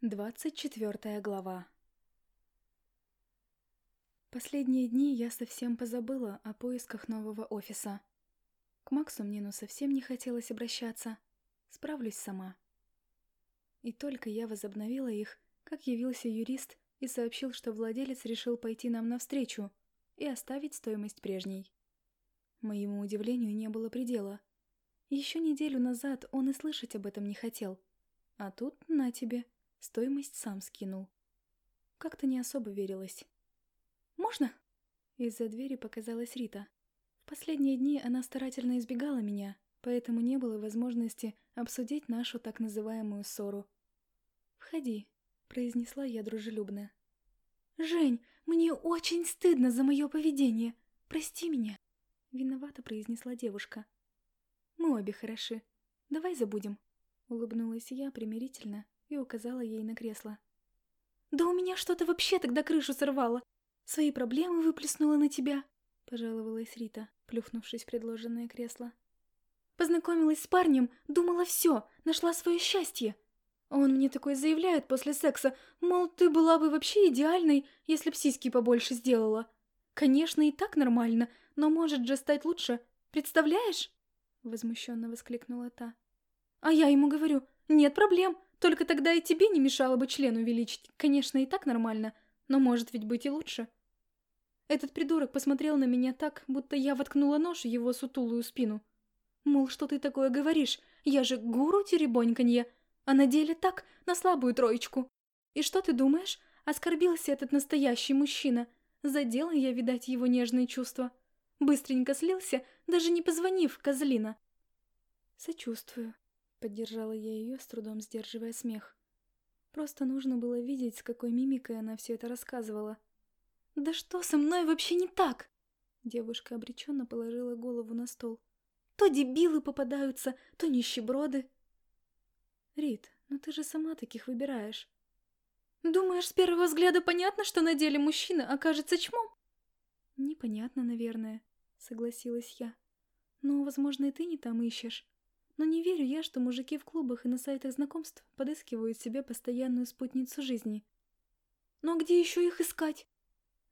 Двадцать четвертая глава Последние дни я совсем позабыла о поисках нового офиса. К Максу мне ну совсем не хотелось обращаться. Справлюсь сама. И только я возобновила их, как явился юрист и сообщил, что владелец решил пойти нам навстречу и оставить стоимость прежней. Моему удивлению не было предела. Еще неделю назад он и слышать об этом не хотел. А тут, на тебе, стоимость сам скинул. Как-то не особо верилось. «Можно?» Из-за двери показалась Рита. В последние дни она старательно избегала меня, поэтому не было возможности обсудить нашу так называемую ссору. «Входи», — произнесла я дружелюбно. «Жень, мне очень стыдно за мое поведение. Прости меня», — виновато произнесла девушка. «Мы обе хороши. Давай забудем», — улыбнулась я примирительно и указала ей на кресло. «Да у меня что-то вообще тогда крышу сорвало. Свои проблемы выплеснула на тебя», — пожаловалась Рита, плюхнувшись в предложенное кресло. «Познакомилась с парнем, думала все, нашла свое счастье. Он мне такой заявляет после секса, мол, ты была бы вообще идеальной, если б сиськи побольше сделала. Конечно, и так нормально, но может же стать лучше. Представляешь?» Возмущенно воскликнула та. «А я ему говорю, нет проблем, только тогда и тебе не мешало бы член увеличить. Конечно, и так нормально, но может ведь быть и лучше». Этот придурок посмотрел на меня так, будто я воткнула нож в его сутулую спину. Мол, что ты такое говоришь? Я же гуру теребоньканье, а на деле так, на слабую троечку. И что ты думаешь? Оскорбился этот настоящий мужчина. Задела я, видать, его нежные чувства. Быстренько слился, даже не позвонив, козлина. «Сочувствую», — поддержала я ее, с трудом сдерживая смех. Просто нужно было видеть, с какой мимикой она все это рассказывала. «Да что со мной вообще не так?» Девушка обреченно положила голову на стол. «То дебилы попадаются, то нищеброды». «Рит, ну ты же сама таких выбираешь». «Думаешь, с первого взгляда понятно, что на деле мужчина окажется чмом?» «Непонятно, наверное», — согласилась я. «Но, возможно, и ты не там ищешь. Но не верю я, что мужики в клубах и на сайтах знакомств подыскивают себе постоянную спутницу жизни». «Но где еще их искать?»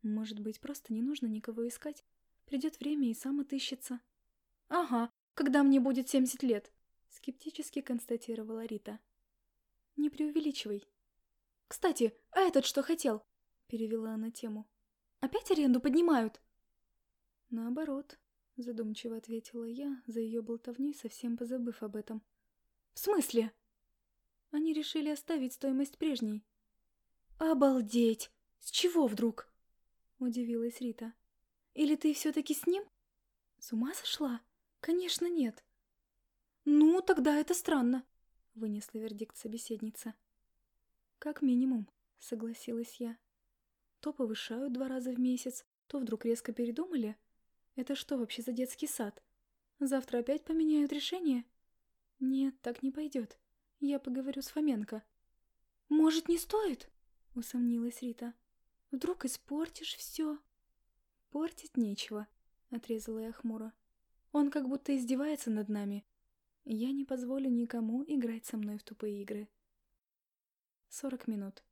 Может быть, просто не нужно никого искать. Придет время и сам отыщется. Ага, когда мне будет 70 лет, скептически констатировала Рита. Не преувеличивай. Кстати, а этот что хотел? Перевела она тему. Опять аренду поднимают? Наоборот, задумчиво ответила я, за ее болтовней совсем позабыв об этом. В смысле? Они решили оставить стоимость прежней. Обалдеть! С чего вдруг? — удивилась Рита. «Или ты все-таки с ним?» «С ума сошла? Конечно, нет». «Ну, тогда это странно», — вынесла вердикт собеседница. «Как минимум», — согласилась я. «То повышают два раза в месяц, то вдруг резко передумали. Это что вообще за детский сад? Завтра опять поменяют решение?» «Нет, так не пойдет. Я поговорю с Фоменко». «Может, не стоит?» — усомнилась Рита. Вдруг испортишь все?» «Портить нечего», — отрезала я хмуро. «Он как будто издевается над нами. Я не позволю никому играть со мной в тупые игры». Сорок минут.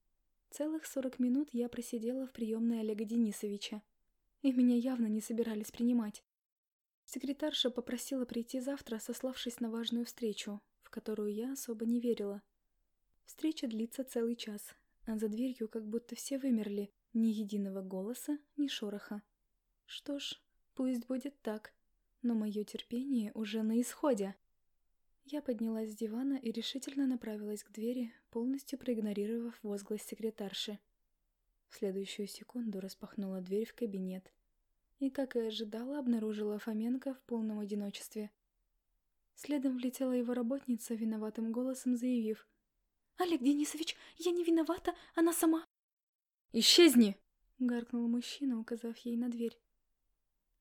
Целых сорок минут я просидела в приемной Олега Денисовича. И меня явно не собирались принимать. Секретарша попросила прийти завтра, сославшись на важную встречу, в которую я особо не верила. Встреча длится целый час, а за дверью как будто все вымерли, ни единого голоса, ни шороха. Что ж, пусть будет так, но мое терпение уже на исходе. Я поднялась с дивана и решительно направилась к двери, полностью проигнорировав возглас секретарши. В следующую секунду распахнула дверь в кабинет. И, как и ожидала, обнаружила Фоменко в полном одиночестве. Следом влетела его работница, виноватым голосом заявив. «Олег Денисович, я не виновата, она сама...» «Исчезни!» — гаркнул мужчина, указав ей на дверь.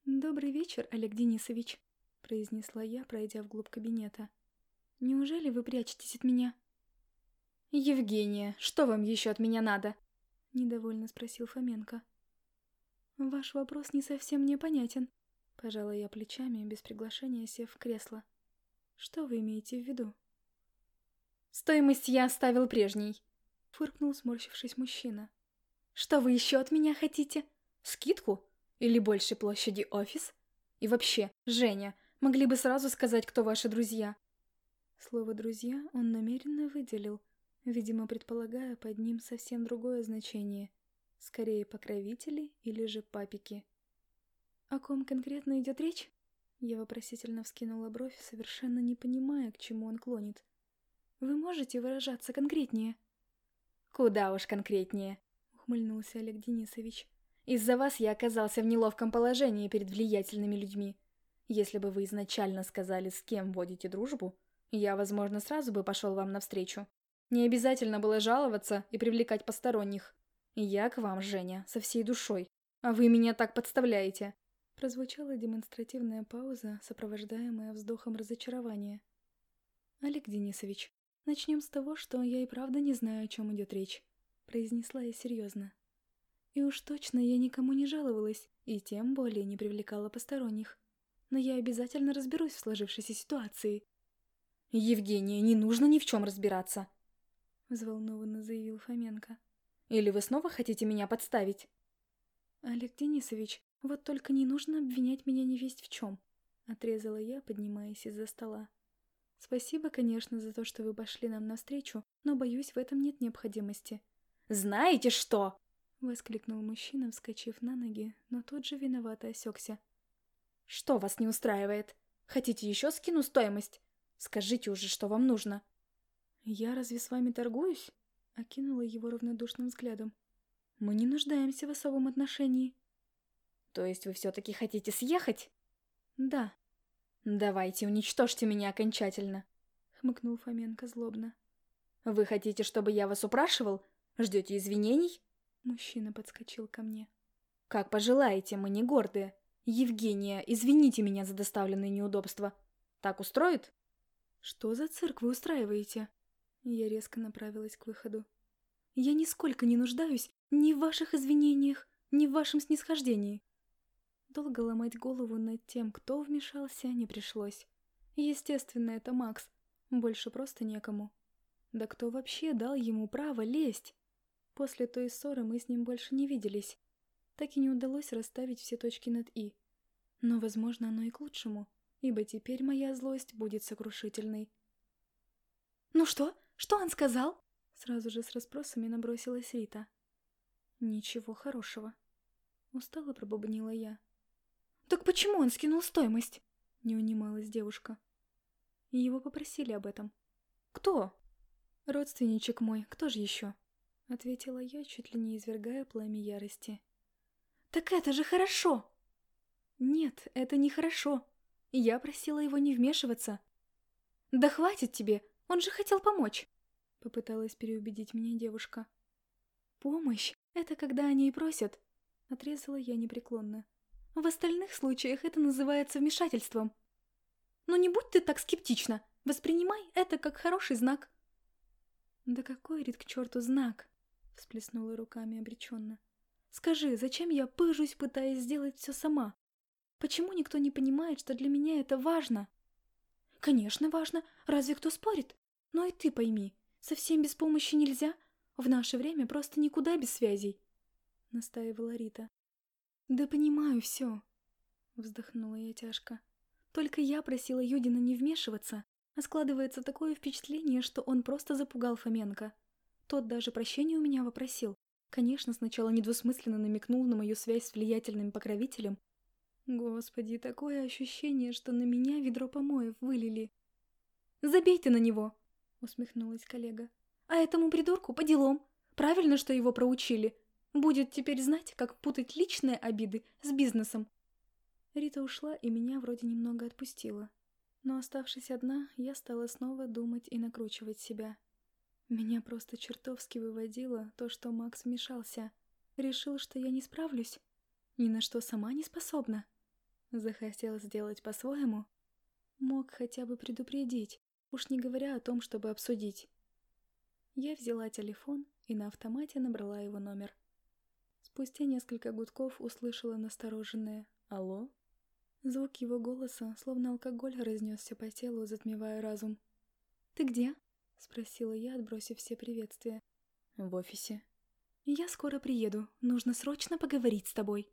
«Добрый вечер, Олег Денисович», — произнесла я, пройдя вглубь кабинета. «Неужели вы прячетесь от меня?» «Евгения, что вам еще от меня надо?» — недовольно спросил Фоменко. «Ваш вопрос не совсем мне понятен», — пожала я плечами, без приглашения сев в кресло. «Что вы имеете в виду?» «Стоимость я оставил прежней», Фыркнул, сморщившись мужчина. «Что вы еще от меня хотите? Скидку? Или большей площади офис? И вообще, Женя, могли бы сразу сказать, кто ваши друзья?» Слово «друзья» он намеренно выделил, видимо, предполагая под ним совсем другое значение. Скорее, покровители или же папики. «О ком конкретно идет речь?» Я вопросительно вскинула бровь, совершенно не понимая, к чему он клонит. «Вы можете выражаться конкретнее?» «Куда уж конкретнее», — ухмыльнулся Олег Денисович. «Из-за вас я оказался в неловком положении перед влиятельными людьми. Если бы вы изначально сказали, с кем водите дружбу, я, возможно, сразу бы пошел вам навстречу. Не обязательно было жаловаться и привлекать посторонних. Я к вам, Женя, со всей душой. А вы меня так подставляете. Прозвучала демонстративная пауза, сопровождаемая вздохом разочарования. «Олег Денисович, начнем с того, что я и правда не знаю, о чем идет речь», — произнесла я серьезно. «И уж точно я никому не жаловалась, и тем более не привлекала посторонних. Но я обязательно разберусь в сложившейся ситуации». «Евгения, не нужно ни в чем разбираться», — взволнованно заявил Фоменко. «Или вы снова хотите меня подставить?» «Олег Денисович, вот только не нужно обвинять меня невесть в чем», — отрезала я, поднимаясь из-за стола. «Спасибо, конечно, за то, что вы пошли нам навстречу, но, боюсь, в этом нет необходимости». «Знаете что?» — воскликнул мужчина, вскочив на ноги, но тут же виновато осекся. «Что вас не устраивает? Хотите еще скину стоимость? Скажите уже, что вам нужно». «Я разве с вами торгуюсь?» — окинула его равнодушным взглядом. «Мы не нуждаемся в особом отношении». То есть вы все-таки хотите съехать? Да. Давайте, уничтожьте меня окончательно, хмыкнул Фоменко злобно. Вы хотите, чтобы я вас упрашивал? Ждете извинений? Мужчина подскочил ко мне. Как пожелаете, мы не гордые. Евгения, извините меня за доставленные неудобства. Так устроит? Что за цирк вы устраиваете? Я резко направилась к выходу. Я нисколько не нуждаюсь ни в ваших извинениях, ни в вашем снисхождении. Долго ломать голову над тем, кто вмешался, не пришлось. Естественно, это Макс. Больше просто некому. Да кто вообще дал ему право лезть? После той ссоры мы с ним больше не виделись. Так и не удалось расставить все точки над «и». Но, возможно, оно и к лучшему, ибо теперь моя злость будет сокрушительной. «Ну что? Что он сказал?» Сразу же с расспросами набросилась Рита. «Ничего хорошего». Устало пробубнила я. «Так почему он скинул стоимость?» — не унималась девушка. Его попросили об этом. «Кто?» «Родственничек мой, кто же еще?» — ответила я, чуть ли не извергая пламя ярости. «Так это же хорошо!» «Нет, это не хорошо. Я просила его не вмешиваться». «Да хватит тебе, он же хотел помочь!» — попыталась переубедить меня девушка. «Помощь — это когда они и просят», — отрезала я непреклонно. В остальных случаях это называется вмешательством. Но не будь ты так скептична. Воспринимай это как хороший знак. Да какой, Рит, к черту знак? Всплеснула руками обреченно. Скажи, зачем я пыжусь, пытаясь сделать все сама? Почему никто не понимает, что для меня это важно? Конечно, важно. Разве кто спорит? Но и ты пойми, совсем без помощи нельзя. В наше время просто никуда без связей. Настаивала Рита. «Да понимаю все», — вздохнула я тяжко. «Только я просила Юдина не вмешиваться, а складывается такое впечатление, что он просто запугал Фоменко. Тот даже прощения у меня попросил. Конечно, сначала недвусмысленно намекнул на мою связь с влиятельным покровителем. Господи, такое ощущение, что на меня ведро помоев вылили. «Забей ты на него!» — усмехнулась коллега. «А этому придурку по делам. Правильно, что его проучили. Будет теперь знать, как путать личные обиды с бизнесом. Рита ушла и меня вроде немного отпустила. Но оставшись одна, я стала снова думать и накручивать себя. Меня просто чертовски выводило то, что Макс вмешался. Решил, что я не справлюсь. Ни на что сама не способна. Захотел сделать по-своему. Мог хотя бы предупредить, уж не говоря о том, чтобы обсудить. Я взяла телефон и на автомате набрала его номер. Спустя несколько гудков услышала настороженное «Алло?». Звук его голоса, словно алкоголь, разнесся по телу, затмевая разум. «Ты где?» — спросила я, отбросив все приветствия. В офисе. Я скоро приеду. Нужно срочно поговорить с тобой.